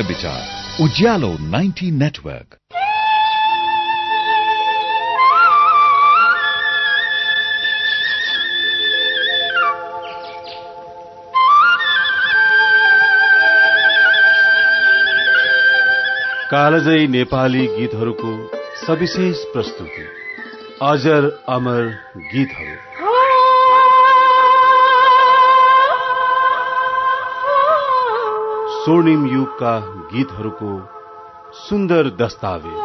विचार Ujyaalo ninety network कालजयी नेपाली गीतहरूको सविशेष प्रस्तुति। अजर अमर गीतहरू। स्वर्णिम युगका गीतहरूको सुन्दर दस्तावेज।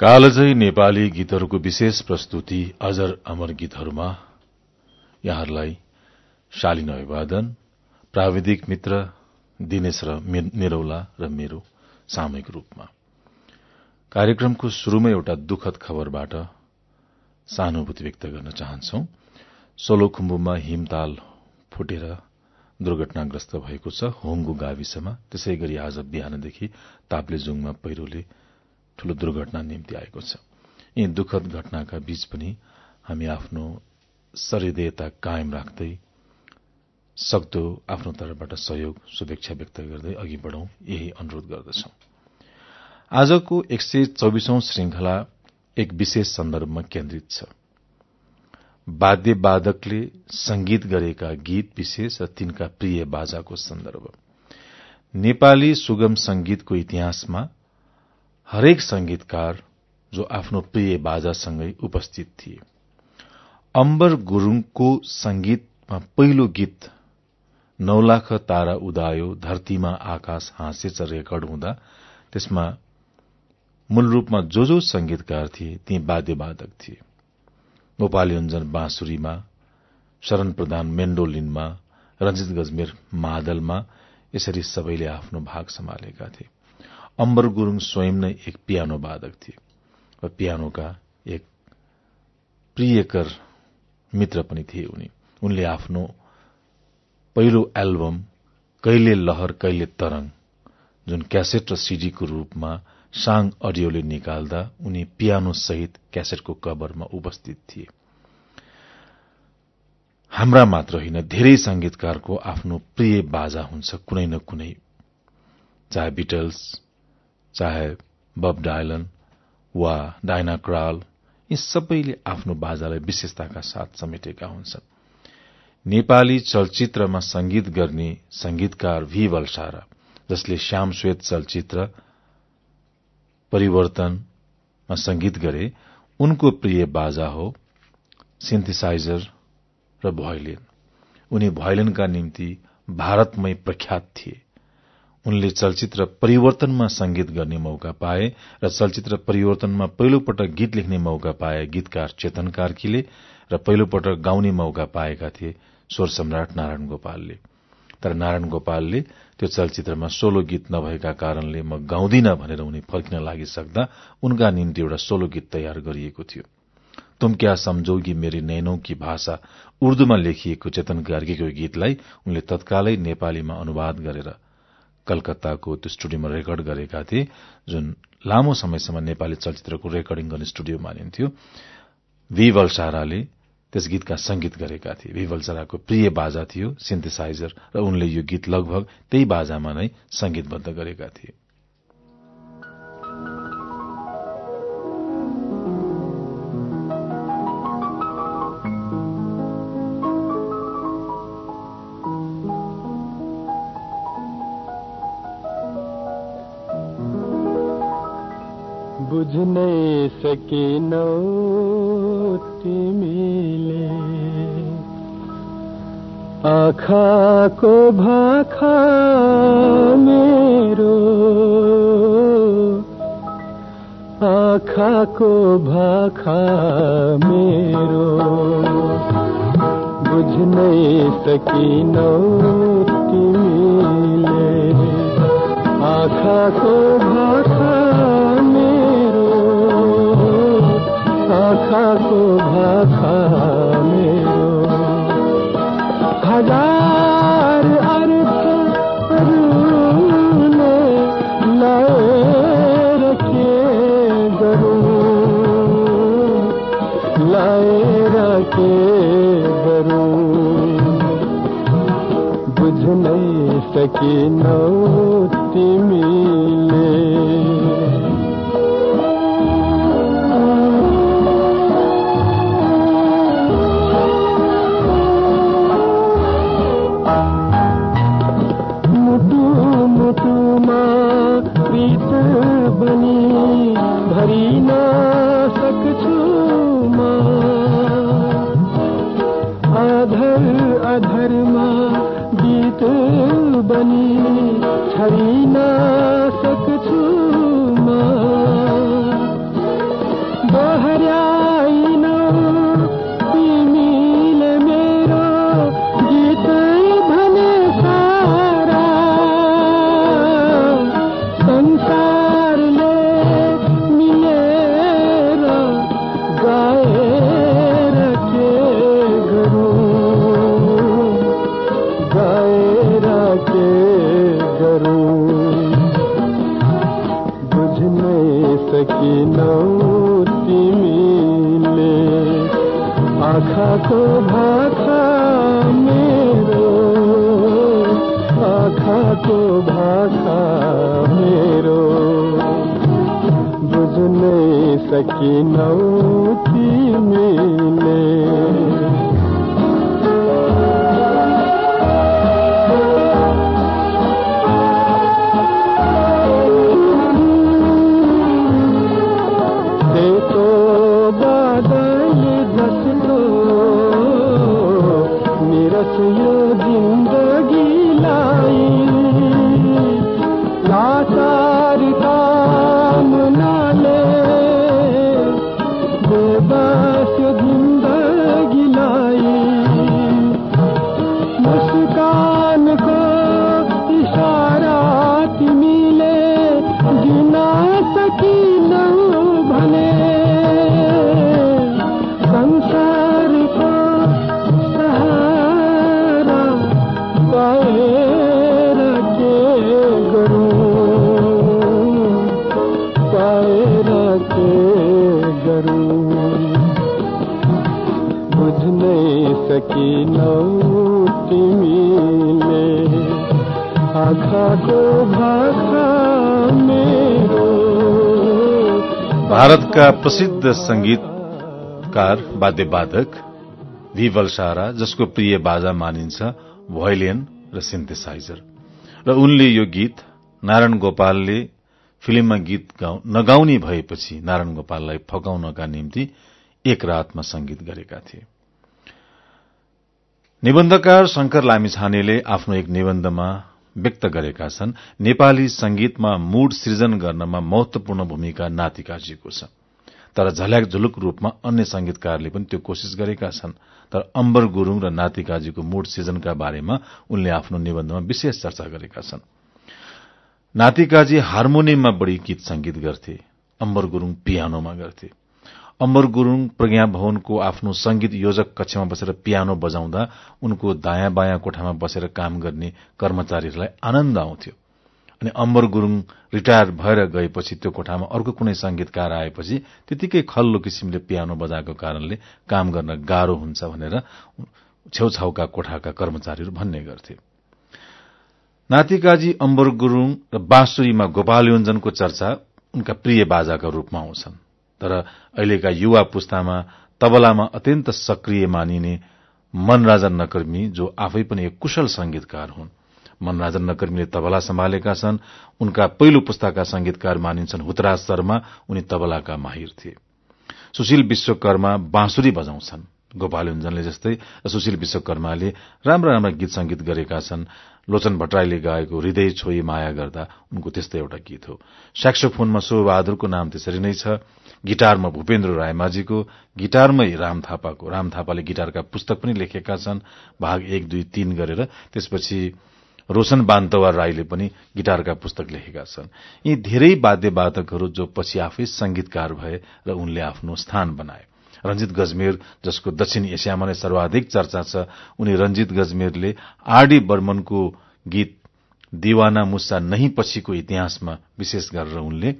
कालजै नेपाली गीतहरूको विशेष प्रस्तुति अजर अमर गीतहरूमा। यहाँहरूलाई शालीन अभिवादन प्राविधिक मित्र दिनेश र निरौला र मेरो सामूहिक रूपमा। कार्यक्रमको शुरूमै एउटा दुखद खबरबाट सहानुभूति व्यक्त गर्न चाहन्छौ। सोलोखुम्बुमा हिमताल फुटेर दुर्घटनाग्रस्त भएको छ। होङ्गु गाविसमा त्यसै गरी आज बिहानदेखि ताप्लेजुङमा पहिरोले ठूलो दुर्घटना निम्ति आएको छ। यी दुखद घटनाका बीच पनि हामी आफ्नो सहृदयता कायम राख्दै सक्दो आफ्नो तर्फबाट सहयोग शुभेच्छा व्यक्त गर्दै अघि बढ़ौं। यही अनुरोध गर्दछौ। आजको एक सय चौविसौं श्रृंखला एक विशेष सन्दर्भमा केन्द्रित छ। वाद्यवादकले संगीत गरेका गीत विशेष र तिनका प्रिय बाजाको सन्दर्भ। नेपाली सुगम संगीतको इतिहासमा हरेक संगीतकार जो आफ्नो प्रिय बाजासँगै उपस्थित थिए। अम्बर गुरूङको संगीतमा पहिलो गीत नौलाख तारा उदायो धरतीमा आकाश हाँसेछ रेकर्ड हुँदा त्यसमा मूल रूपमा जो जो संगीतकार थिए ती वाद्यवादक थिए। गोपाली बाँसुरीमा शरण प्रधान मेन्डोलिनमा रंजित गजमेर मादलमा यसरी सबैले आफ्नो भाग सम्हालेका थिए। अम्बर गुरूङ स्वयं नै एक पियानो वादक थिए र पियानोका एक प्रियकर मित्र पनि थिए उनी। उनले आफ्नो पहिलो एल्बम कहिले लहर कहिले तरंग जुन क्यासेट र सीडीको रूपमा साङ अडियोले निकाल्दा उनी पियानो सहित क्यासेटको कभरमा उपस्थित थिए। हाम्रा मात्र होइन धेरै संगीतकारको आफ्नो प्रिय बाजा हुन्छ कुनै न कुनै। चाहे बिटल्स चाहे बब डायलन वा डायना क्राल यी सबैले आफ्नो बाजालाई विशेषताका साथ समेटेका हुन्छन्। नेपाली चलचित्रमा संगीत गर्ने संगीतकार भी वल्सारा जसले श्याम श्वेत चलचित्र परिवर्तनमा संगीत गरे उनको प्रिय बाजा हो सिन्थिसाइजर र भोइलिन उनी भोइलिनका निम्ति भारतमै प्रख्यात थिए। उनले चलचित्र परिवर्तनमा संगीत गर्ने मौका पाए र चलचित्र परिवर्तनमा पहिलो पटक गीत लेख्ने मौका पाए गीतकार चेतन कार्कीले र पहिलो पटक गाउने मौका पाएका थिए स्वर सम्राट नारायण गोपालले। तर नारायण गोपालले त्यो चलचित्रमा सोलो गीत नभएका कारणले म गाउँदिन भनेर उनी फर्किन लागिसक्दा उनका निम्ति एउटा सोलो गीत तयार गरिएको थियो। तुम क्या सम्झौगी मेरी नैनौ की भाषा उर्दूमा लेखिएको चेतन गार्गीको गीतलाई उनले तत्कालै नेपालीमा अनुवाद गरेर कलकत्ताको त्यो स्टुडियोमा रेकर्ड गरेका थिए जुन लामो समयसम्म नेपाली चलचित्रको रेकर्डिङ गर्ने स्टुडियो मानिन्थ्यो। भी वल्साराले त्यस गीतका संगीत गरेका थिए। वल्साराको प्रिय बाजा थियो सिन्थेसाइजर र उनले यो गीत लगभग त्यही बाजामा नै संगीतबद्ध गरेका थिए। बुझ्नै सकिनौ तिमीले आँखाको भाखा मेरो। आँखाको भाखा मेरो। बुझ्नै सकिनौ तिमीले। आँखाको भाखा आँखाको भाखा मेरो। सकिनौ तिमीले भारतका प्रसिद्ध संगीतकार वाद्यवादक भी वल्सारा जसको प्रिय बाजा मानिन्छ भोइलियन र सिन्थेसाइजर। र उनले यो गीत नारायण गोपालले फिल्ममा गीत गाउ- नगाउने भएपछि नारायण गोपाललाई फकाउनका निम्ति एक रातमा संगीत गरेका थिए। निबन्धकार शंकर लामिछानेले आफ्नो एक निबन्धमा व्यक्त गरेका छन् नेपाली संगीतमा मूड सृजन गर्नमा महत्वपूर्ण भूमिका नातिकाजीको छ। तर झल्याक झुलुक रूपमा अन्य संगीतकारले पनि त्यो कोशिश गरेका छन्। तर अम्बर गुरूङ र नातिकाजीको मूड सृजनका बारेमा उनले आफ्नो निबन्धमा विशेष चर्चा गरेका छन्। नातिकाजी हार्मोनियममा बढ़ी गीत संगीत गर्थे अम्बर गुरूङ पियानोमा गर्थे। अम्बर गुरूङ प्रज्ञा भवनको आफ्नो संगीत योजक कक्षमा बसेर पियानो बजाउँदा उनको दायाँ बायाँ कोठामा बसेर काम गर्ने कर्मचारीहरूलाई आनन्द आउँथ्यो। अनि अम्बर गुरूङ रिटायर भएर गएपछि त्यो कोठामा अर्को कुनै संगीतकार आएपछि त्यतिकै खल्लो किसिमले पियानो बजाएको कारणले काम गर्न गाह्रो हुन्छ भनेर छेउछाउका कोठाका कर्मचारीहरू भन्ने गर्थे। नातिकाजी अम्बर गुरूङ र बाँसुरीमा गोपाल योञ्जनको चर्चा उनका प्रिय बाजाका रूपमा आउँछन् तर अहिलेका युवा पुस्तामा तबलामा अत्यन्त सक्रिय मानिने मनराजन नकर्मी जो आफै पनि एक कुशल संगीतकार हुन्। मनराजन नकर्मीले तबला सम्हालेका छन्। उनका पहिलो पुस्ताका संगीतकार मानिन्छन् हुतराज शर्मा। उनी तबलाका माहिर थिए। सुशील विश्वकर्मा बाँसुरी बजाउँछन्। गोपाल युञ्जनले जस्तै सुशील विश्वकर्माले राम्रा राम्रा गीत संगीत गरेका छन्। लोचन भट्टराईले गाएको हृदय छोई माया गर्दा उनको त्यस्तै एउटा गीत हो। स्याक्सोफोनमा शोबहादुरको नाम त्यसरी नै छ। गिटारमा भूपेन्द्र रायमाझीको गिटारमै राम थापाको राम थापाले गिटारका पुस्तक पनि लेखेका छन्। भाग एक दुई तीन गरेर त्यसपछि रोशन बान्तवा राईले पनि गिटारका पुस्तक लेखेका छन्। यी धेरै वाद्यवादकहरू जो पछि आफै संगीतकार भए र उनले आफ्नो स्थान बनाए। रंजित गजमेर जसको दक्षिण एसियामा नै सर्वाधिक चर्चा छ उनी रंजित गजमेरले आरडी बर्मनको गीत दीवाना मुस्सा नहीं पछिको इतिहासमा विशेष गरेर उनले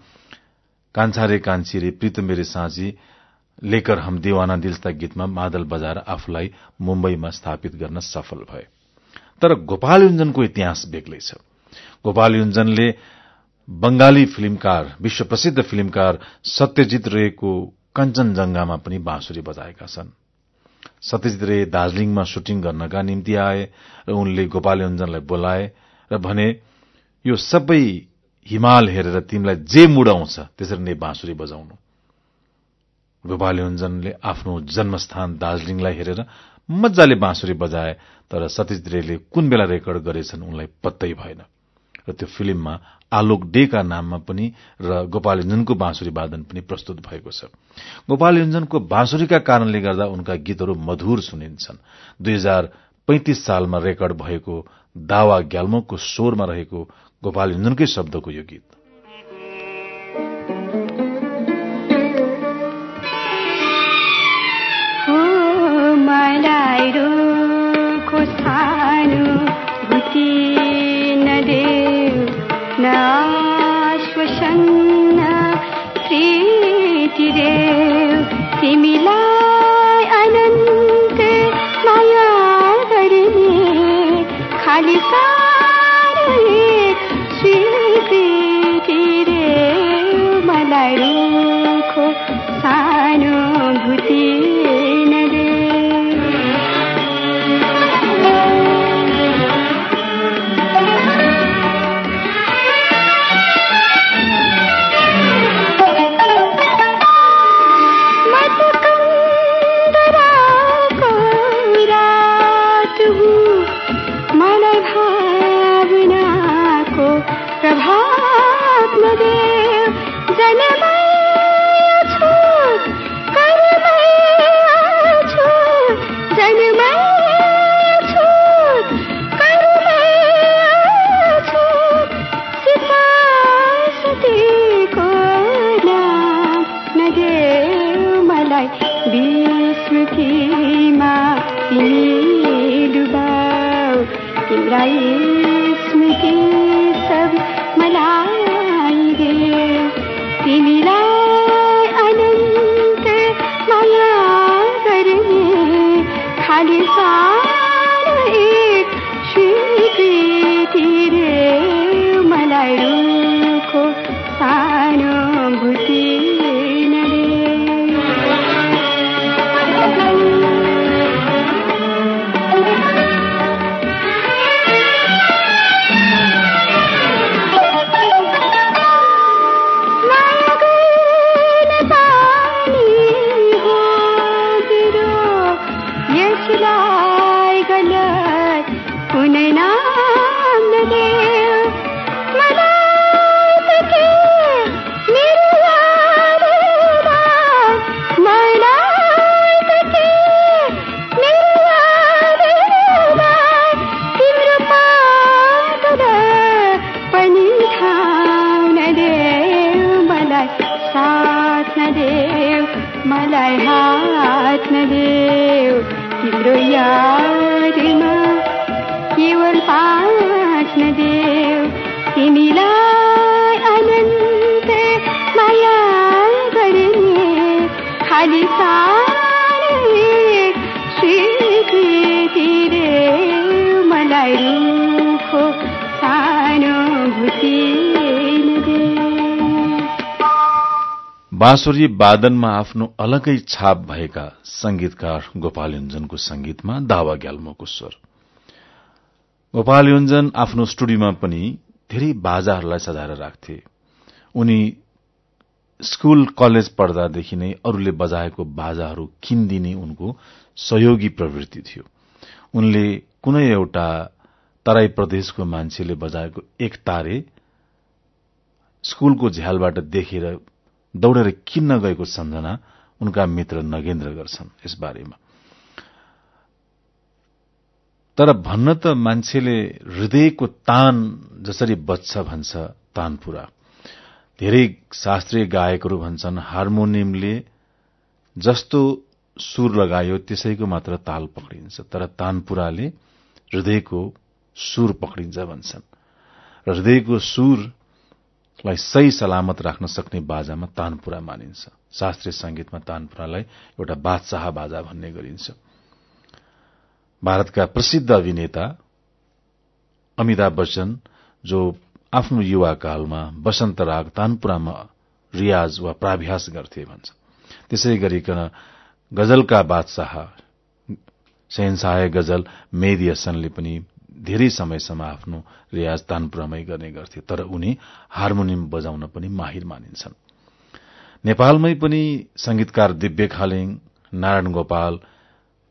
कान्छा रे कान्छी रे प्रीत मेरे साँझी लेकर हम दीवाना दिलस्ता गीतमा मादल बजाएर आफूलाई मुम्बईमा स्थापित गर्न सफल भए। तर गोपाल योञ्जनको इतिहास बेग्लै छ गोपाल युञ्जनले बंगाली फिल्मकार विश्व प्रसिद्ध फिल्मकार सत्यजित रेको कञ्चनजंघामा पनि बाँसुरी बजाएका छन्। सत्यजित रे दार्जीलिङमा सुटिङ गर्नका निम्ति आए र उनले गोपाल योञ्जनलाई बोलाए र भने यो सबै हिमाल हेरेर तिमीलाई जे मुड आउँछ त्यसरी नै बाँसुरी बजाउनु। गोपाल योञ्जनले आफ्नो जन्मस्थान दार्जीलिङलाई हेरेर मजाले बाँसुरी बजाए तर सत्यजित रेले कुन बेला रेकर्ड गरेछन् उनलाई पत्तै भएन। र त्यो फिल्ममा आलोक डेका नाममा पनि र गोपाल योञ्जनको बाँसुरी वादन पनि प्रस्तुत भएको छ। गोपाल योञ्जनको बाँसुरीका कारणले गर्दा उनका गीतहरू मधुर सुनिन्छन्। दुई हजार पैंतिस सालमा रेकर्ड भएको दावा ग्याल्मोको स्वरमा रहेको गोपाल योञ्जनकै शब्दको यो गीत। स्मृति सब मलाई पाँच नदेऊ तिमीलाई अनन्त माया गर्ने खाली स्वीकृति रे मलाई रुखो सानो भुटी बाँसुरी वादनमा आफ्नो अलगै छाप भएका संगीतकार गोपाल योञ्जनको संगीतमा दावा ग्याल्मोको स्वर। गोपाल योञ्जन आफ्नो स्टुडियोमा पनि धेरै बाजाहरूलाई सजाएर राख्थे। उनी स्कूल कलेज पढ्दादेखि नै अरूले बजाएको बाजाहरू किनिदिने उनको सहयोगी प्रवृत्ति थियो। उनले कुनै एउटा तराई प्रदेशको मान्छेले बजाएको एक तारे स्कूलको झ्यालबाट देखेर दौडेर किन्न गएको सम्झना उनका मित्र नगेन्द्र गर्छन्। यस बारेमा तर भन्न त मान्छेले हृदयको तान जसरी बच्छ भन्छ तानपुरा धेरै शास्त्रीय गायकहरू भन्छन् हार्मोनियमले जस्तो सुर लगायो त्यसैको मात्र ताल पक्रिन्छ। तर तानपुराले हृदयको सुर पक्रिन्छ भन्छन्। र हृदयको सुरलाई सही सलामत राख्न सक्ने बाजामा तानपुरा मानिन्छ। शास्त्रीय संगीतमा तानपुरालाई एउटा बादशाह बाजा भन्ने गरिन्छ। भारतका प्रसिद्ध अभिनेता अमिताभ बच्चन जो आफ्नो युवाकालमा वसन्त राग तानपुरामा रियाज वा प्राभ्यास गर्थे भन्छ। त्यसै गरिकन गजलका बादशाह शहनशाह गजल मेदी हसनले पनि धेरै समयसम्म आफ्नो रियाज तानपुरामै गर्ने गर्थे तर उनी हार्मोनियम बजाउन पनि माहिर मानिन्छन्। नेपालमै पनि संगीतकार दिव्य खालिङ नारायण गोपाल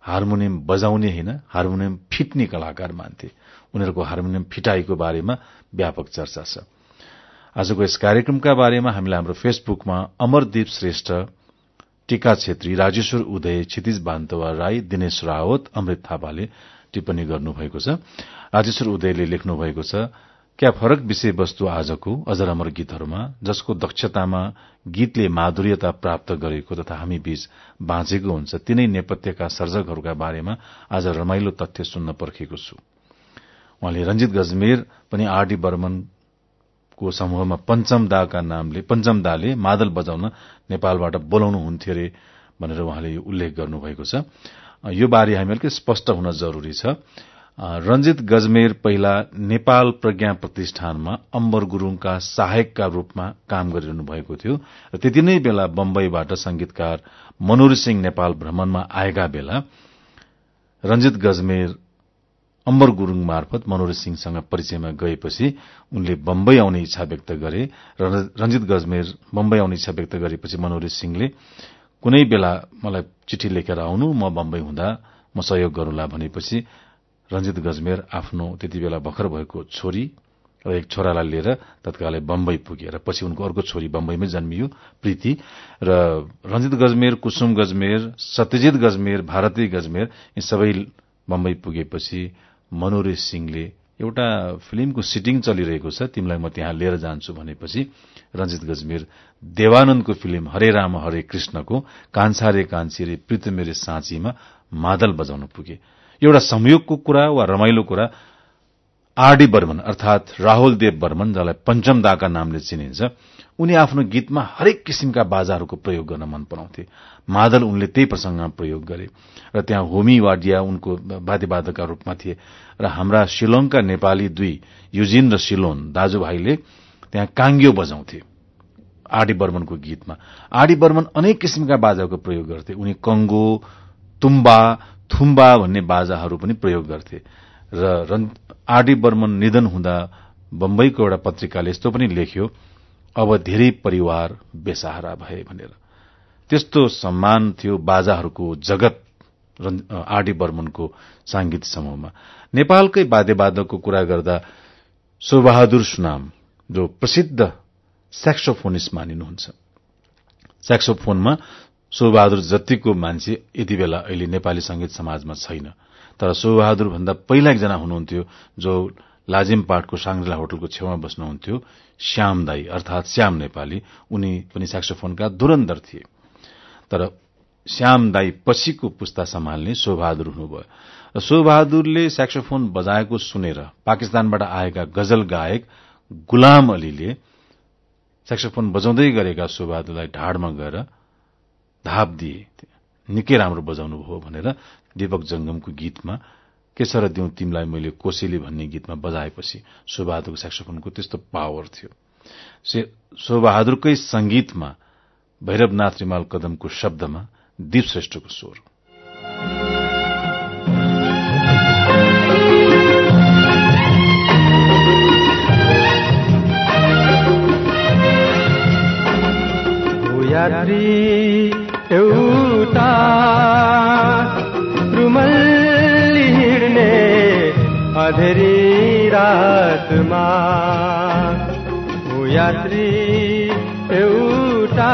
हार्मोनियम बजाउने होइन हार्मोनियम फिट्ने कलाकार मान्थे उनीहरूको हार्मोनियम फिटाईको बारेमा व्यापक चर्चा छ। आजको यस कार्यक्रमका बारेमा हामीले हाम्रो फेसबुकमा अमरदीप श्रेष्ठ टीका छेत्री राजेश्वर उदय क्षितिज बान्तवा राई दिनेश रावत अमृत थापाले टिप्पणी गर्नुभएको छ। राजेश्वर उदयले लेख्नु भएको छ क्या फरक विषयवस्तु आजको अजर अमर गीतहरूमा जसको दक्षतामा गीतले माधुर्यता प्राप्त गरेको तथा हामी बीच बाँचेको हुन्छ तिनै नेपथ्यका सर्जकहरूका बारेमा आज रमाइलो तथ्य सुन्न पर्खेको छु। उहाँले रंजित गजमेर पनि आरडी बर्मनको समूहमा पञ्चम दाका नामले पञ्चम दाले मादल बजाउन नेपालबाट बोलाउनु हुन्थ्यो अरे भनेर उहाँले उल्लेख गर्नुभएको छ। यो बारे हामी अलिकति स्पष्ट हुन जरूरी छ। रंजित गजमेर पहिला नेपाल प्रज्ञा प्रतिष्ठानमा अम्बर गुरूङका सहायकका रूपमा काम गरिरहनु भएको थियो र त्यति नै बेला बम्बईबाट संगीतकार मनोर सिंह नेपाल भ्रमणमा आएका बेला रंजित गजमेर अम्बर गुरूङ मार्फत मनोज सिंहसँग परिचयमा गएपछि उनले बम्बई आउने इच्छा व्यक्त गरे रंजित गजमेर बम्बई आउने इच्छा व्यक्त गरेपछि मनोज सिंहले कुनै बेला मलाई चिठी लेखेर आउनु म बम्बई हुँदा म सहयोग गरूला भनेपछि रंजित गजमेर आफ्नो त्यति बेला भर्खर भएको छोरी र एक छोरालाई लिएर तत्कालै बम्बई पुगे र पछि उनको अर्को छोरी बम्बईमै जन्मियो प्रीति। र रंजित गजमेर कुसुम गजमेर सत्यजित गजमेर भारती गजमेर यी सबै बम्बई पुगेपछि मनोरेश सिंहले एउटा फिल्मको सिटिङ चलिरहेको छ। तिमीलाई म त्यहाँ लिएर जान्छु भनेपछि रंजित गजमेर देवानन्दको फिल्म हरे राम हरे कृष्णको कान्छा रे कान्छी रे प्रीत मेरे साँचीमा मादल बजाउन पुगे। एउटा संयोगको कुरा वा रमाइलो कुरा आरडी बर्मन अर्थात राहुल देव बर्मन जसलाई पञ्चम दाका नामले चिनिन्छ उनी आफ्नो गीतमा हरेक किसिमका बाजाहरूको प्रयोग गर्न मन पराउँथे। मादल उनले त्यही प्रसंगमा प्रयोग गरे र त्यहाँ होमी वाडिया उनको वाद्यवादकका रूपमा थिए र हाम्रा शिलोङका नेपाली दुई युजिन र शिलोन दाजुभाइले त्यहाँ काङ्ग्यो बजाउँथे आडी बर्मनको गीतमा। आडी बर्मन अनेक किसिमका बाजाको प्रयोग गर्थे। उनी कंगो तुम्बा थुम्बा भन्ने बाजाहरू पनि प्रयोग गर्थे। र आरडी बर्मन निधन हुँदा बम्बईको एउटा पत्रिकाले यस्तो पनि लेख्यो अब धेरै परिवार बेसहारा भए भनेर। त्यस्तो सम्मान थियो बाजाहरूको जगत आरडी बर्मनको सांगीत समूहमा। नेपालकै वाद्यवादकको कुरा गर्दा सुबहादुर सुनाम जो प्रसिद्ध सेक्सोफोनिस्ट मानिनुहुन्छ सेक्सोफोनमा सुबहादुर जतिको मान्छे यति बेला अहिले नेपाली संगीत समाजमा छैन। तर सुबहादुर भन्दा पहिला एकजना हुनुहुन्थ्यो जो लाजिम पाटको सांग्रिला होटलको छेउमा बस्नुहुन्थ्यो श्याम दाई अर्थात श्याम नेपाली। उनी पनि सेक्सोफोनका धुरन्धर थिए। तर श्याम दाई पछिको पुस्ता सम्हाल्ने शोबहादुर हुनुभयो। र शोबहादुरले सेक्सोफोन बजाएको सुनेर पाकिस्तानबाट आएका गजल गायक गुलाम अलीले सेक्सोफोन बजाउँदै गरेका शोबहादुरलाई ढाडमा गएर धाप दिए। निकै राम्रो बजाउनु भयो भनेर दीपक जंगमको गीतमा केसर दिउँ तिमीलाई मैले कोसेली भन्ने गीतमा बजाएपछि शोबहादुरको सेक्सोफोनको त्यस्तो पावर थियो। शोबहादुरकै संगीतमा भैरवनाथ रिमाल कदमको शब्दमा दीप श्रेष्ठको स्वर यात्री रुमल्ली हिँड्ने अधेरी रातमा हो यात्री एउटा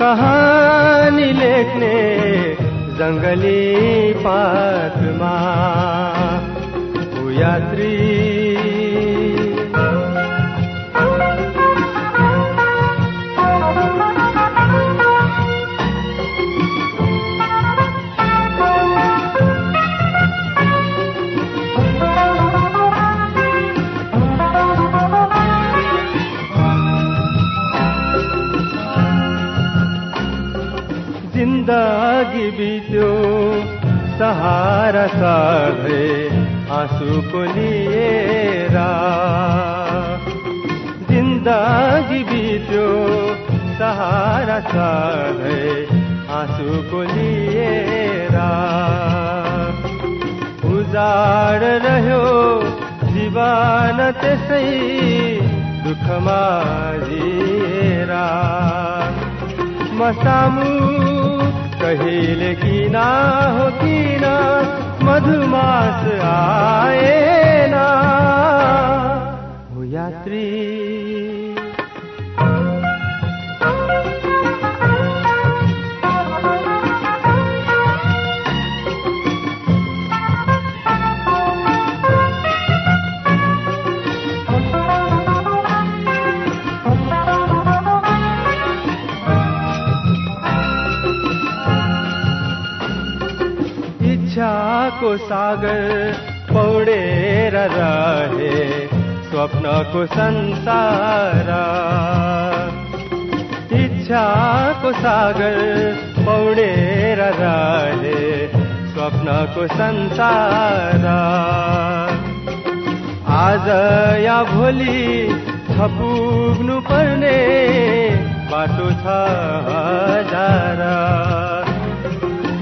कहानी लेख्ने जङ्गली पातमा हो यात्री बहार साधे आँसुको लिएर जिन्दगी बित्यो सहारा साधे आँसुको लिएर उजाड रह्यो जीवन त्यसै दुःखमा जिरा मसामु कहिले किन हो किन मधुमास आएन हो यात्री। इच्छाको सागर पौडेर रहे स्वप्नको संसार। इच्छाको सागर पौडेर रहे स्वप्नको संसार। आज या भोलि छ पर्ने बाटो छ हजार।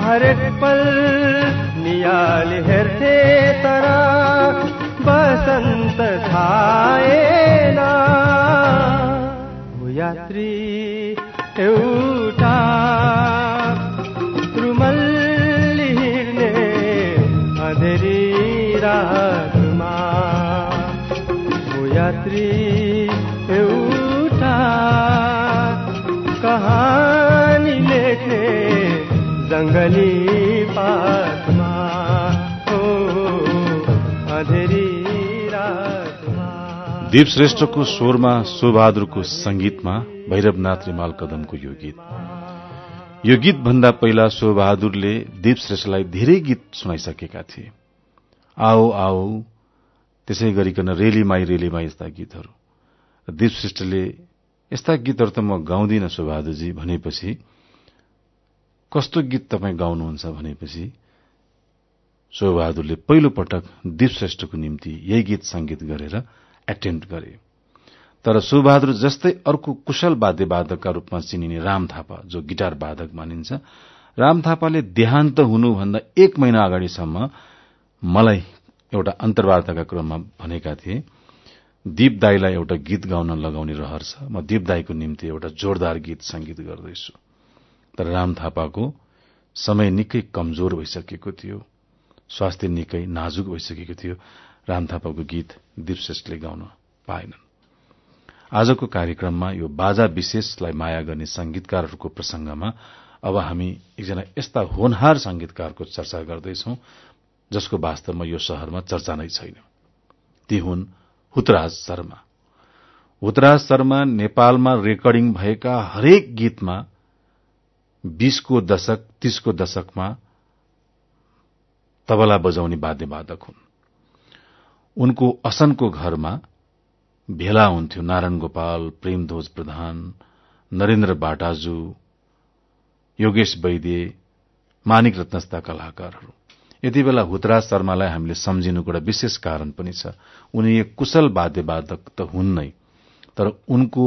हरेक पल नियाल हेर्थे तर बसन्त छाएन हो यात्री एउटा रुमल्ली हिँड्ने अँधेरी रातमा यात्री एउटा कहानी लेख्ने जङ्गली पातमा दीप श्रेष्ठको स्वरमा सुबहादुरको संगीतमा भैरवनाथ रिमाल कदमको यो गीत। यो गीत भन्दा पहिला सुबहादुरले दीप श्रेष्ठलाई धेरै गीत सुनाइसकेका थिए। आओ आओ त्यसै गरिकन रेलीमाई रेलीमाई यस्ता गीतहरू। दीप श्रेष्ठले यस्ता गीतहरू त म गाउँदिन सुबहादुरजी भनेपछि कस्तो गीत तपाईँ गाउनुहुन्छ भनेपछि शोबहादुरले पहिलो पटक दीप श्रेष्ठको निम्ति यही गीत संगीत गरेर एटेम्प गरे। तर सुबहादुर जस्तै अर्को कुशल वाद्यवादकका रूपमा चिनिने राम थापा जो गिटार वादक मानिन्छ राम थापाले देहान्त हुनुभन्दा एक महिना अगाडिसम्म मलाई एउटा अन्तर्वार्ताका क्रममा भनेका थिए दीप दाईलाई एउटा गीत गाउन लगाउने रहर छ। म दीप दाईको निम्ति एउटा जोरदार गीत संगीत गर्दैछु। तर राम थापाको समय निकै कमजोर भइसकेको थियो। स्वास्थ्य निकै नाजुक भइसकेको थियो। राम थापाको गीत दीप श्रेष्ठले गाउन पाएनन्। आजको कार्यक्रममा यो बाजा विशेषलाई माया गर्ने संगीतकारहरूको प्रसंगमा अब हामी एकजना यस्ता होनहार संगीतकारको चर्चा गर्दैछौ जसको वास्तवमा यो शहरमा चर्चा नै छैन। ती हुन् हुतराज शर्मा। हुतराज शर्मा नेपालमा रेकर्डिङ भएका हरेक गीतमा बीसको दशक तीसको दशकमा तबला बजाउने वाद्यवादक हुन्। उनको असनको घरमा भेला हुन्थ्यो नारायण गोपाल प्रेमध्वज प्रधान नरेन्द्र बाटाजु योगेश वैद्य मानिक रत्नस्ता कलाकारहरू। यति बेला हुतराज शर्मालाई हामीले सम्झिनुको एउटा विशेष कारण पनि छ। उनी एक कुशल वाद्यवादक त हुन् नै तर उनको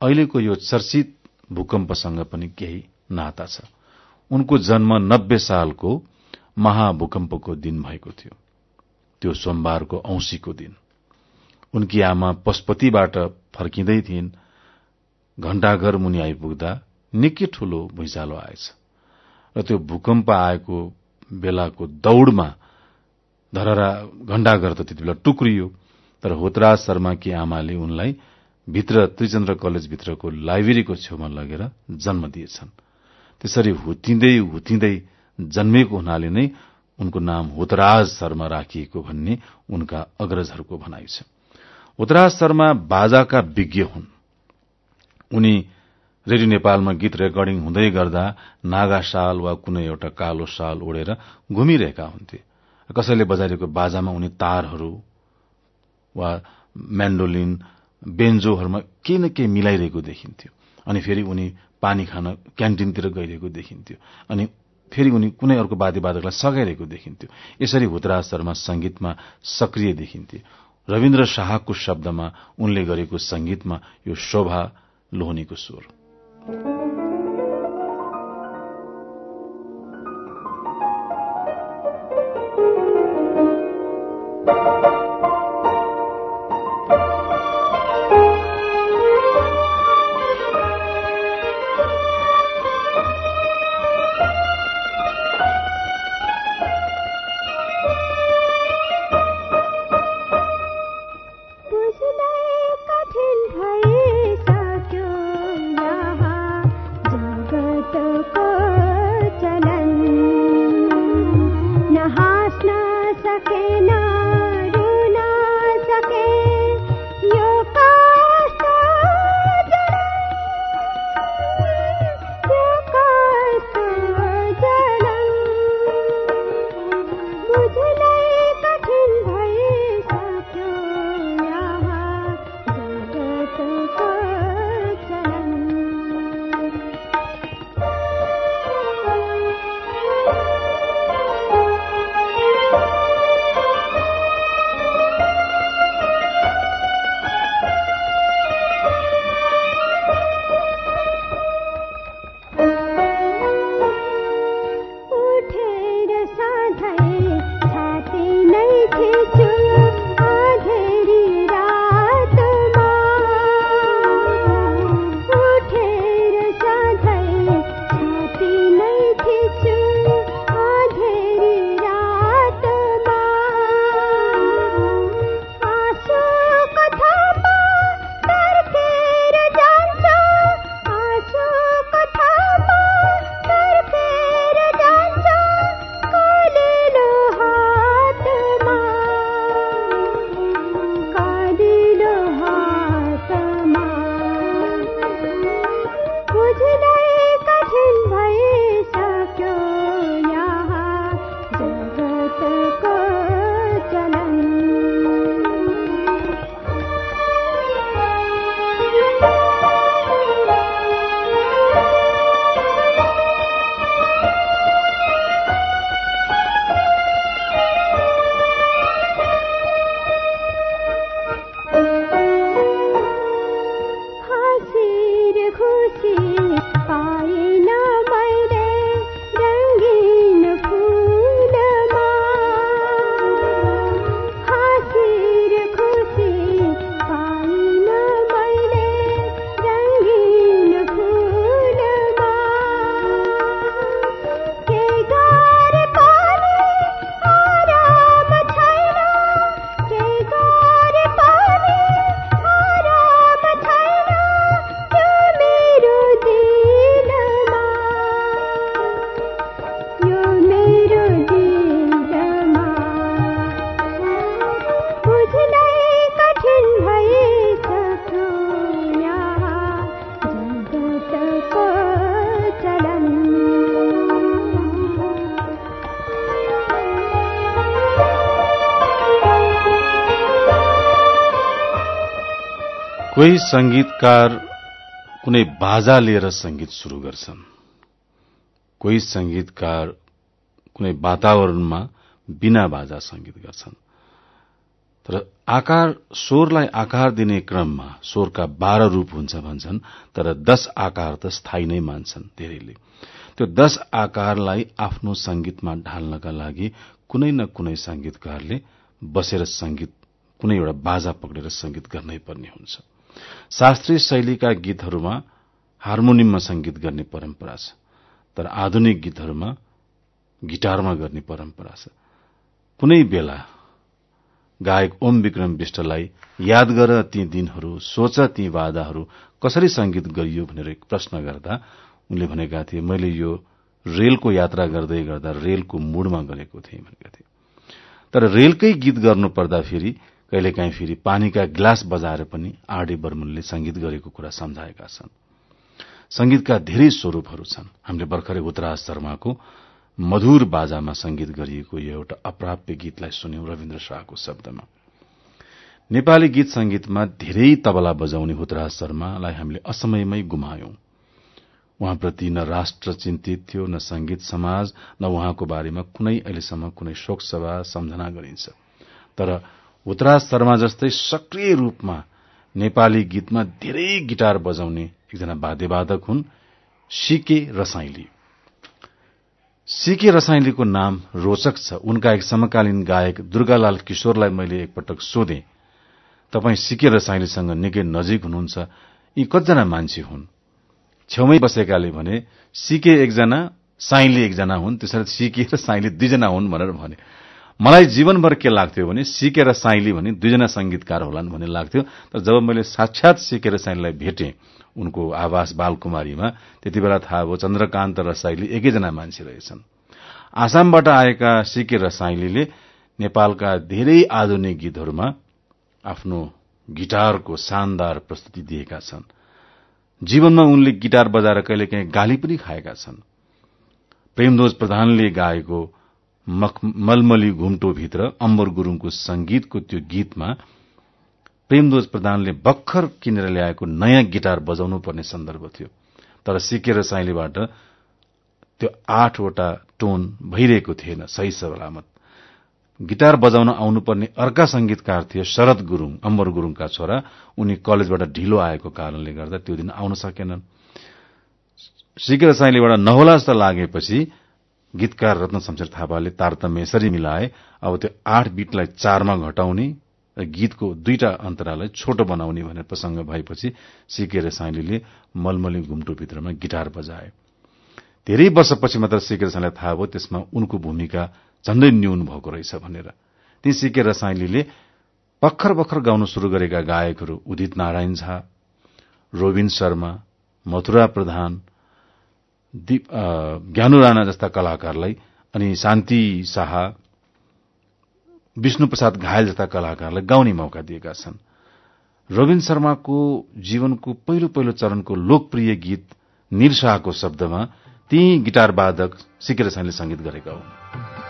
अहिलेको यो चर्चित भूकम्पसँग पनि केही नाता छ। उनको जन्म नब्बे सालको महाभूकम्पको दिन भएको थियो। त्यो सोमबारको औंसीको दिन। उनकी आमा पशुपतिबाट फर्किँदै थिइन्। घण्टाघर मुनि आइपुग्दा निकै ठूलो भुइँचालो आएछ र त्यो भूकम्प आएको बेलाको दौड़मा धरहरा घण्टाघर त त्यति बेला टुक्रियो तर होतराज शर्माकी आमाले उनलाई भित्र त्रिचन्द्र कलेजभित्रको लाइब्रेरीको छेउमा लगेर जन्म दिएछन्। त्यसरी हुतिँदै हुतिँदै जन्मेको हुनाले नै उनको नाम होतराज शर्मा राखिएको भन्ने उनका अग्रजहरूको भनाइ छ। होतराज शर्मा बाजाका विज्ञ हुन्। उनी रेडियो नेपालमा गीत रेकर्डिङ हुँदै गर्दा नागा साल वा कुनै एउटा कालो साल ओढेर घुमिरहेका हुन्थे। कसैले बजारेको बाजामा उनी तारहरू वा म्यान्डोलिन बेन्जोहरूमा केही न केही मिलाइरहेको देखिन्थ्यो। अनि फेरि उनी पानी खान क्यान्टिनतिर गइरहेको देखिन्थ्यो। अनि फेरि उनी कुनै अर्को वाद्यवादकलाई सघाइरहेको देखिन्थ्यो। यसरी हुतराज शर्मा संगीतमा सक्रिय देखिन्थे। रविन्द्र शाहको शब्दमा उनले गरेको संगीतमा यो शोभा लोहनीको स्वर। संगीतकार कुनै बाजा लिएर संगीत शुरू गर्छन्। कोही संगीतकार कुनै वातावरणमा बिना बाजा संगीत गर्छन्। तर आकार स्वरलाई आकार दिने क्रममा स्वरका बाह्र रूप हुन्छ भन्छन् तर दश आकार त स्थायी नै मान्छन् धेरैले। त्यो दश आकारलाई आफ्नो संगीतमा ढाल्नका लागि कुनै न कुनै संगीतकारले बसेर संगीत कुनै एउटा बाजा पक्रेर संगीत गर्नै पर्ने हुन्छ। शास्त्रीय शैलीका गीतहरूमा हार्मोनियममा संगीत गर्ने परम्परा छ तर आधुनिक गीतहरूमा गिटारमा गर्ने परम्परा छ। कुनै बेला गायक ओम विक्रम विष्टलाई याद गर ती दिनहरू सोच ती वादाहरू कसरी संगीत गरियो भनेर एक प्रश्न गर्दा उनले भनेका थिए मैले यो रेलको यात्रा गर्दै गर्दा रेलको मूडमा गरेको थिएँ भनेका थिए। तर रेलकै गीत गर्नु पर्दा फेरि कहिलेकाहीँ फेरि पानीका गिलास बजाएर पनि आरडी बर्मनले संगीत गरेको कुरा सम्झाएका छन्। संगीतका धेरै स्वरूपहरू छन्। हामीले भर्खरै उत्तराज शर्माको मधुर बाजामा संगीत गरिएको यो एउटा अप्राप्य गीतलाई सुन्यौं रविन्द्र शाहको शब्दमा। नेपाली गीत संगीतमा धेरै तबला बजाउने हुतराज शर्मालाई हामीले असमयमै गुमायौं। उहाँप्रति न राष्ट्र चिन्तित थियो न संगीत समाज न उहाँको बारेमा कुनै अहिलेसम्म कुनै शोक सभा सम्झना गरिन्छ। तर उत्तराज शर्मा जस्तै सक्रिय रूपमा नेपाली गीतमा धेरै गिटार बजाउने एकजना वाद्यवादक हुन् सीके रसाइली। सीके रसाइलीको नाम रोचक छ। उनका एक समकालीन गायक दुर्गालाल किशोरलाई मैले एकपटक सोधे तपाई सीके रसाइलीसँग निकै नजिक हुनुहुन्छ। यी कतिजना मान्छे हुन्? छेउमै बसेकाले भने सीके एकजना साइली एकजना हुन्। त्यसरी सीके र साइली दुईजना हुन् भनेर भने। मलाई जीवनभर के लाग्थ्यो भने सिके र साइली भने दुईजना संगीतकार होलान् भन्ने लाग्थ्यो। तर जब मैले साक्षात सिके र साइलीलाई भेटे उनको आवास बालकुमारीमा त्यति बेला थाहा भयो चन्द्रकान्त र साइली एकैजना मान्छे रहेछन्। आसामबाट आएका सिके र साइलीले नेपालका धेरै आधुनिक गीतहरूमा आफ्नो गिटारको शानदार प्रस्तुति दिएका छन्। जीवनमा उनले गिटार बजाएर कहिलेकाहीँ गाली पनि खाएका छन्। प्रेमध्वज प्रधानले गाएको मलमली घुम्टोभित्र अम्बर गुरूङको संगीतको त्यो गीतमा प्रेमध्वज प्रधानले भर्खर किनेर ल्याएको नयाँ गिटार बजाउनु पर्ने सन्दर्भ थियो। तर सिकेर साइलीबाट त्यो आठवटा टोन भइरहेको थिएन सही सलामत। गिटार बजाउन आउनुपर्ने अर्का संगीतकार थिए शरद गुरूङ अम्बर गुरूङका छोरा। उनी कलेजबाट ढिलो आएको कारणले गर्दा त्यो दिन आउन सकेनन्। सिकेर साइलीबाट नहोला जस्तो लागेपछि गीतकार रत्न शमशेर थापाले तारतम्य यसरी मिलाए अब त्यो आठ बीटलाई चारमा घटाउने र गीतको दुईटा अन्तरालाई छोटो बनाउने भनेर प्रसंग भएपछि सिके साइलीले मलमली घुम्टोभित्रमा गिटार बजाए। धेरै वर्षपछि मात्र सिकेर साईलाई थाहा भयो त्यसमा उनको भूमिका झण्डै न्यून भएको रहेछ भनेर। ती सिकेर साइलीले भर्खर भर्खर गाउन शुरू गरेका गायकहरू उदित नारायण झा रोबिन शर्मा मथुरा प्रधान ज्ञानु राणा जस्ता कलाकारलाई अनि शान्ति शाह विष्णु प्रसाद घायल जस्ता कलाकारलाई गाउने मौका दिएका छन्। रविन शर्माको जीवनको पहिलो पहिलो चरणको लोकप्रिय गीत निर शब्दमा ती गिटार वादक सिकेर साईले संगीत गरेका हुन्।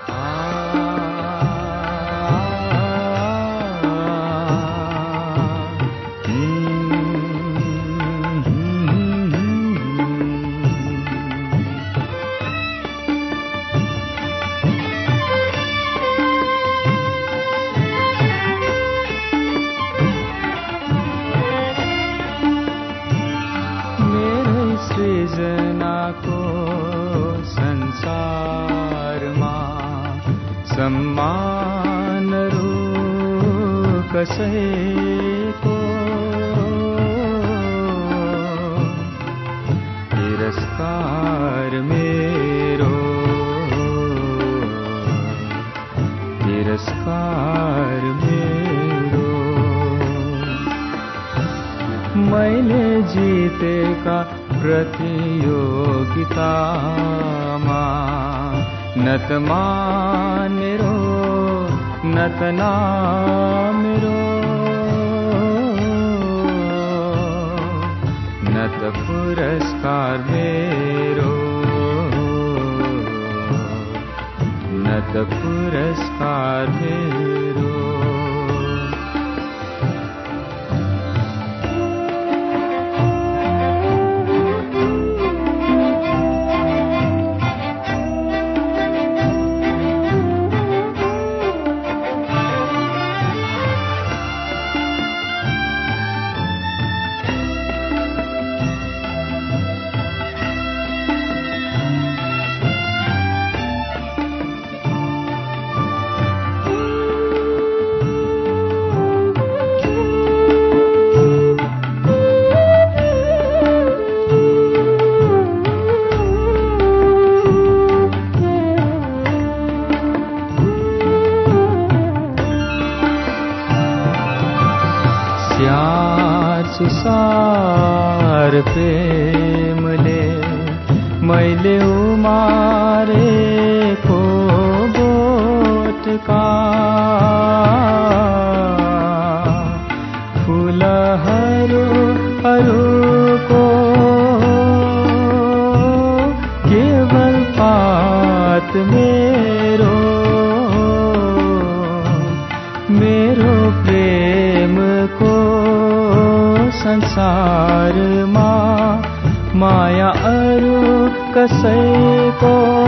कसैको तिरस्कार मेरो। तिरस्कार मेरो। मैले जितेका प्रतियोगितामा नतमा मेरो नतना मेरो। नत पुरस्कार मेरो। नत पुरस्कार मेरो। बोटका फुलहरू अरूको केवल पात मेरो मेरो प्रेमको संसारमा माया अरू कसैको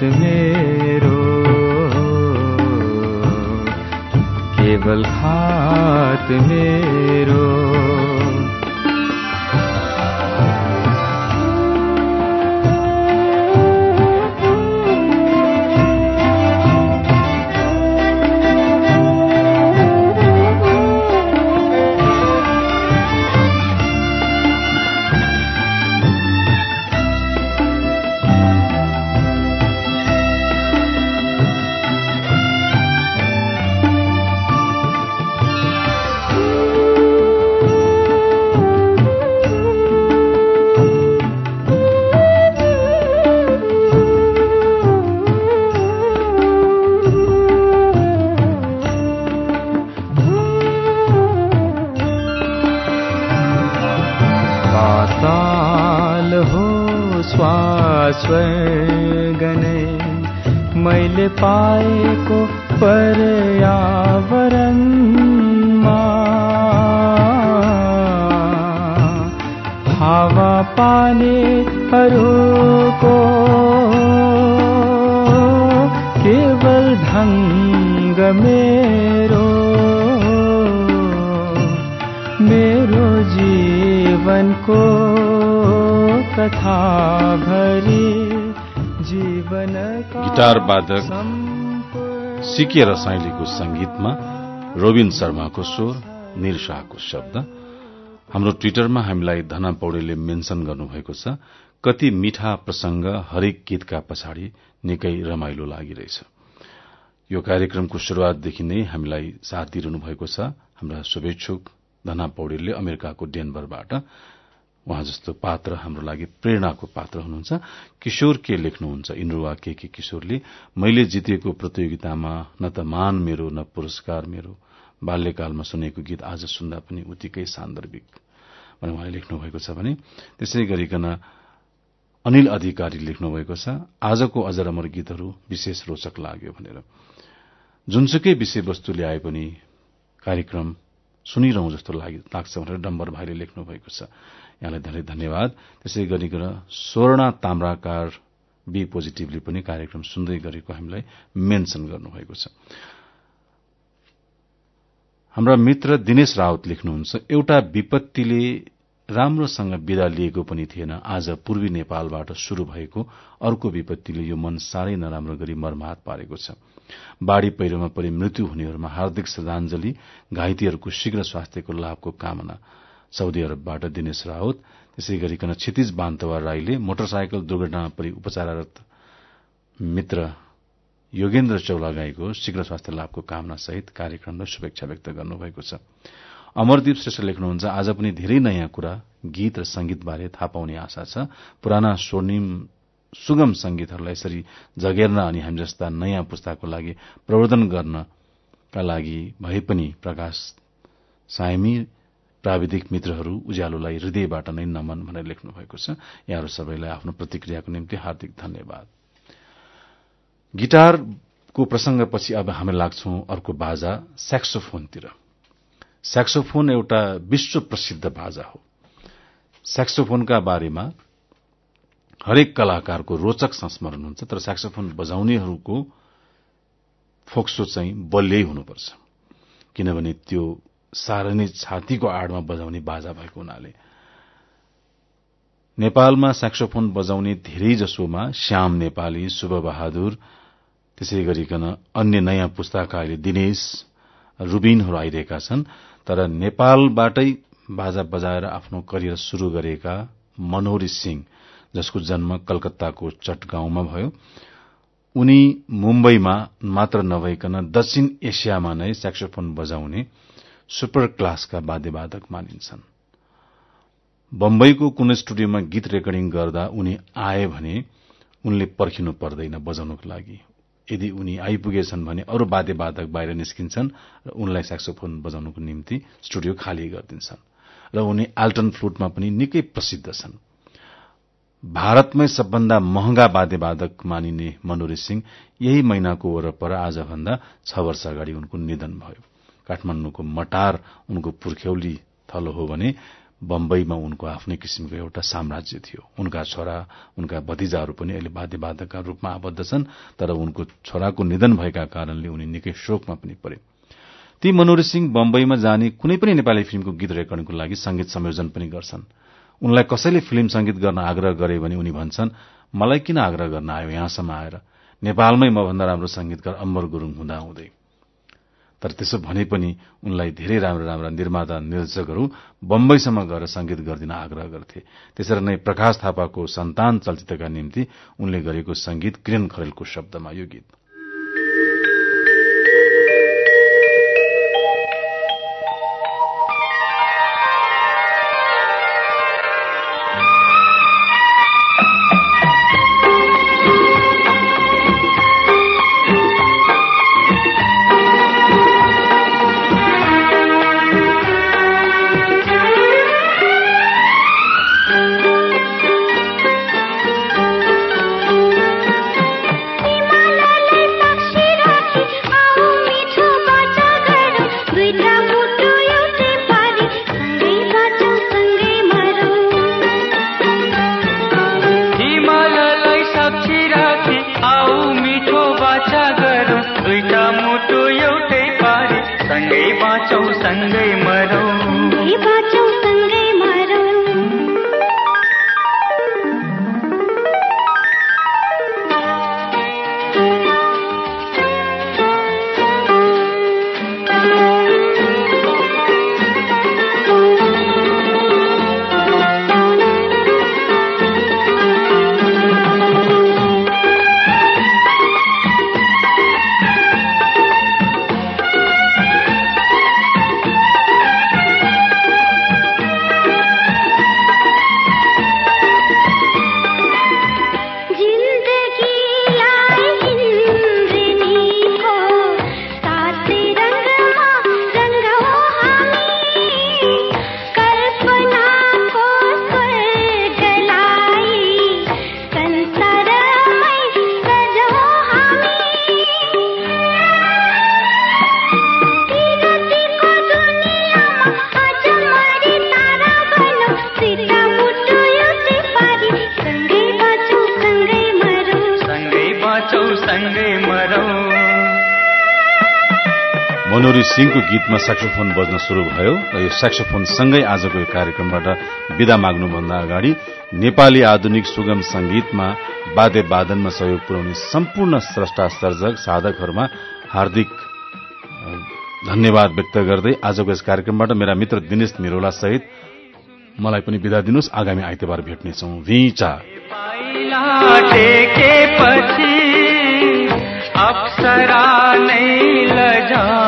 घात मेरो केवल घात मेरो सिके रसाइलीको संगीतमा रोबिन शर्माको स्वर निर शाहको शब्द। हाम्रो ट्विटरमा हामीलाई धना पौडेलले मेन्शन गर्नुभएको छ कति मिठा प्रसंग हरेक गीतका पछाडि निकै रमाइलो लागिरहेछ। यो कार्यक्रमको शुरूआतदेखि नै हामीलाई साथ दिइरहनु भएको छ। हाम्रा शुभेच्छुक धना पौडेलले अमेरिकाको डेनबरबाट उहाँ जस्तो पात्र हाम्रो लागि प्रेरणाको पात्र हुनुहुन्छ। किशोर के लेख्नुहुन्छ? इन्द्रुवा के के किशोरले? मैले जितेको प्रतियोगितामा न त मान मेरो न पुरस्कार मेरो। बाल्यकालमा सुनेको गीत आज सुन्दा पनि उत्तिकै सान्दर्भिक। भनेर उहाँले लेख्नु भएको छ भने त्यसै गरिकन अनिल अधिकारी लेख्नु भएको छ आजको अजर अमर गीतहरू विशेष रोचक लाग्यो भनेर। जुनसुकै विषयवस्तु ल्याए पनि कार्यक्रम सुनिरहँ जस्तो लाग्छ भनेर डम्बर भाइले लेख्नु भएको छ। यहाँलाई धेरै धन्यवाद। त्यसै गरिकन स्वर्णा ताम्राकार बी पोजिटिभले पनि कार्यक्रम सुन्दै गरेको हामीलाई मेन्सन गर्नुभएको छ। हाम्रा मित्र दिनेश रावत लेख्नुहुन्छ एउटा विपत्तिले राम्रोसँग विदा लिएको पनि थिएन। आज पूर्वी नेपालबाट शुरू भएको अर्को विपत्तिले यो मन साह्रै नराम्रो गरी मर्माहत पारेको छ। बाढ़ी पहिरोमा परि मृत्यु हुनेहरूमा हार्दिक श्रद्धांजलि घाइतेहरूको शीघ्र स्वास्थ्यको लाभको कामना। साउदी अरबबाट दिनेश रावत त्यसै गरिकन क्षितिज बान्तवा राईले मोटरसाइकल दुर्घटनामा परि उपचाररत मित्र योगेन्द्र चौलागाईको शीघ्र स्वास्थ्य लाभको कामना सहित कार्यक्रमलाई शुभेच्छा व्यक्त गर्नुभएको छ। अमरदीप श्रेष्ठ लेख्नुहुन्छ आज पनि धेरै नयाँ कुरा गीत र संगीतबारे थाहा पाउने आशा छ। पुराना स्वर्णिम सुगम संगीतहरूलाई यसरी जगेर्न अनि हामी जस्ता नयाँ पुस्ताको लागि प्रवर्धन गर्नका लागि भए पनि प्रकाश सायमी प्राविधिक मित्रहरू उज्यालोलाई हृदयबाट नै नमन भनेर लेख्नु भएको छ। यहाँहरू सबैलाई आफ्नो प्रतिक्रियाको निम्ति हार्दिक धन्यवाद। गिटारको प्रसंगपछि अब हामी लाग्छौं अर्को बाजा सेक्सोफोनतिर। सेक्सोफोन एउटा विश्व प्रसिद्ध बाजा हो। सेक्सोफोनका बारेमा हरेक कलाकारको रोचक संस्मरण हुन्छ तर सेक्सोफोन बजाउनेहरूको फोक्सो चाहिँ बलियै हुनुपर्छ। किनभने त्यो साह्रै नै छातीको आडमा बजाउने बाजा भएको हुनाले। नेपालमा सेक्सोफोन बजाउने धेरै जसोमा श्याम नेपाली शुभ बहादुर त्यसै गरिकन अन्य नयाँ पुस्ताका अहिले दिनेश रूबिनहरू आइरहेका छन् तर नेपालबाटै बाजा बजाएर आफ्नो करियर शुरू गरेका मनोहरी सिंह जसको जन्म कलकत्ताको चटगाउँमा भयो। उनी मुम्बईमा मात्र नभइकन दक्षिण एसियामा नै सेक्सोफोन बजाउने सुपर क्लासका वाद्यवादक मानिन्छन्। बम्बईको कुनै स्टुडियोमा गीत रेकर्डिङ गर्दा उनी आए भने उनले पर्खिनु पर्दैन बजाउनको लागि। यदि उनी आइपुगेछन् भने अरू वाद्यवादक बाहिर निस्किन्छन् र उनलाई सेक्सोफोन बजाउनको निम्ति स्टुडियो खाली गरिदिन्छन् र उनी आल्टन फ्लुटमा पनि निकै प्रसिद्ध छन्। भारतमै सबभन्दा महँगा वाद्यवादक मानिने मनोरी सिंह यही महिनाको वरपर आजभन्दा छ वर्ष अगाडि उनको निधन भयो। काठमाण्डुको मटार उनको पुर्ख्यौली थलो हो भने बम्बईमा उनको आफ्नै किसिमको एउटा साम्राज्य थियो। उनका छोरा उनका भतिजाहरू पनि अहिले वाद्यवादकका रूपमा आबद्ध छन् तर उनको छोराको निधन भएका कारणले उनी निकै शोकमा पनि परे। ती मनोरी सिंह बम्बईमा जाने कुनै पनि नेपाली फिल्मको गीत रेकर्डिङको लागि संगीत संयोजन पनि गर्छन्। उनलाई कसैले फिल्म संगीत गर्न आग्रह गरे भने उनी भन्छन् मलाई किन आग्रह गर्न आयो यहाँसम्म आएर? नेपालमै मभन्दा राम्रो संगीतकार अम्बर गुरूङ हुँदै तर त्यसो भने पनि उनलाई धेरै राम्रा राम्रा निर्माता निर्देशकहरू बम्बईसम्म गएर संगीत गरिदिन आग्रह गर्थे। त्यसरी नै प्रकाश थापाको सन्तान चलचित्रका निम्ति उनले गरेको संगीत किरण खरेलको शब्दमा यो गीत। मनोरी सेक्सोफोन बज्न शुरू भयो र यो सेक्सोफोन सँगै आजको यो कार्यक्रमबाट विदा माग्नुभन्दा अगाडि नेपाली आधुनिक सुगम संगीतमा वाद्य वादनमा सहयोग पुर्याउने सम्पूर्ण स्रष्टा सर्जक साधकहरूमा हार्दिक धन्यवाद व्यक्त गर्दै आजको यस कार्यक्रमबाट मेरा मित्र दिनेश निरोला सहित मलाई पनि विदा दिनुहोस्। आगामी आइतबार भेट्नेछौ। अप्सरा नै लजाउँछन्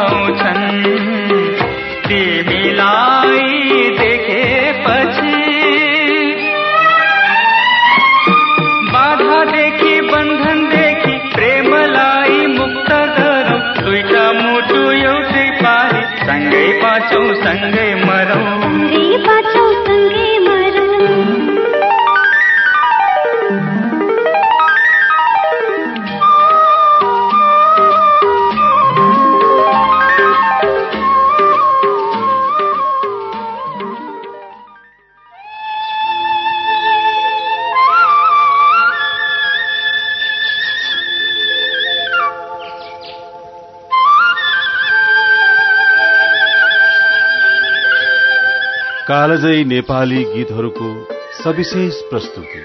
कालजयी नेपाली गीतहरूको सविशेष प्रस्तुति।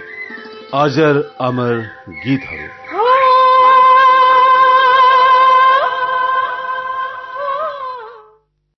अजर अमर गीतहरू।